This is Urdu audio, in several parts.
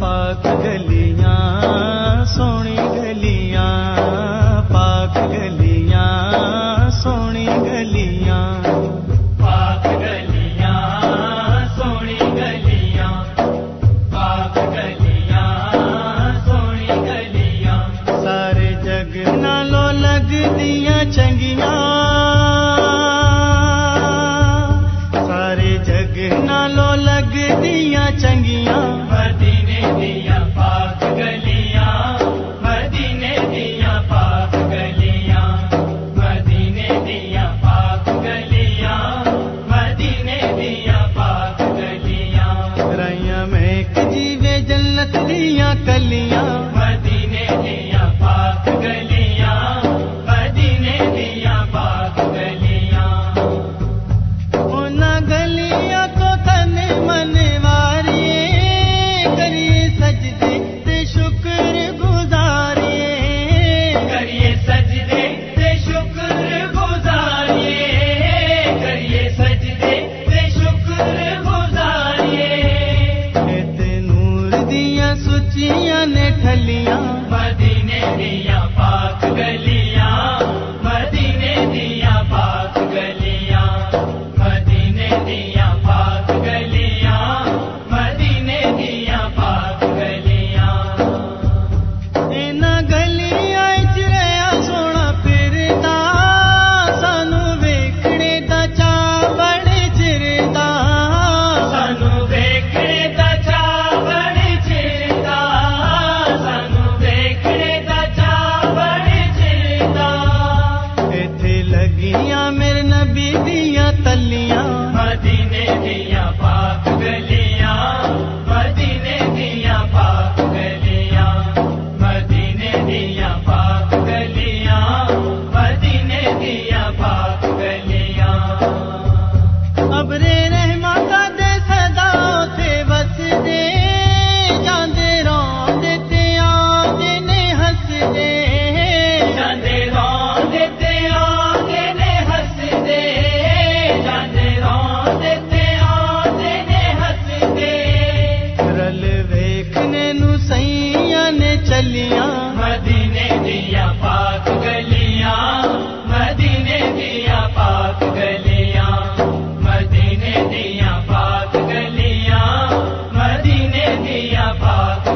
پاک گلیاں سونی دیا دنیا بھاگ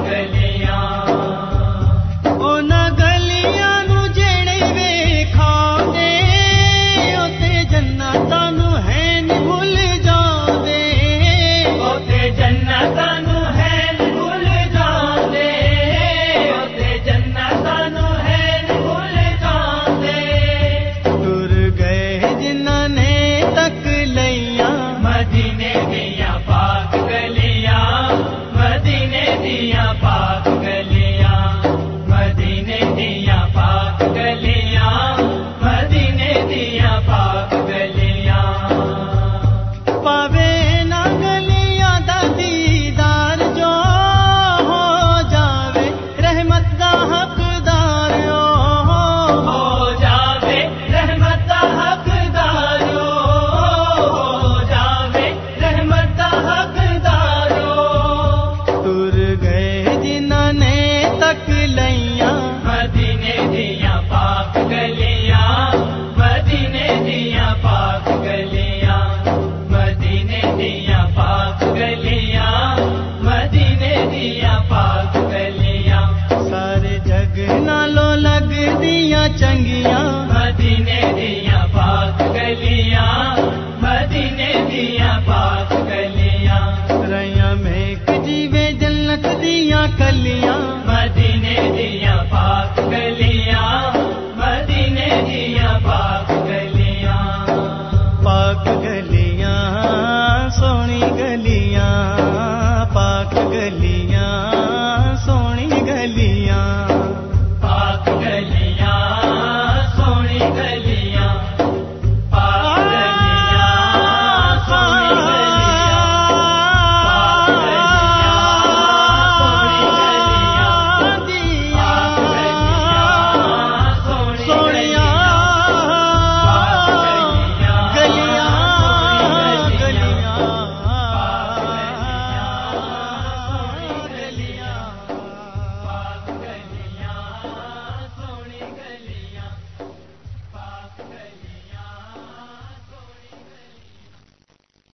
چنگیاں۔ مدینے دیا پاک گلیاں مدینے دیا پاک گلیاں۔ ریاں میں جیوے جنت دیا کلیاں۔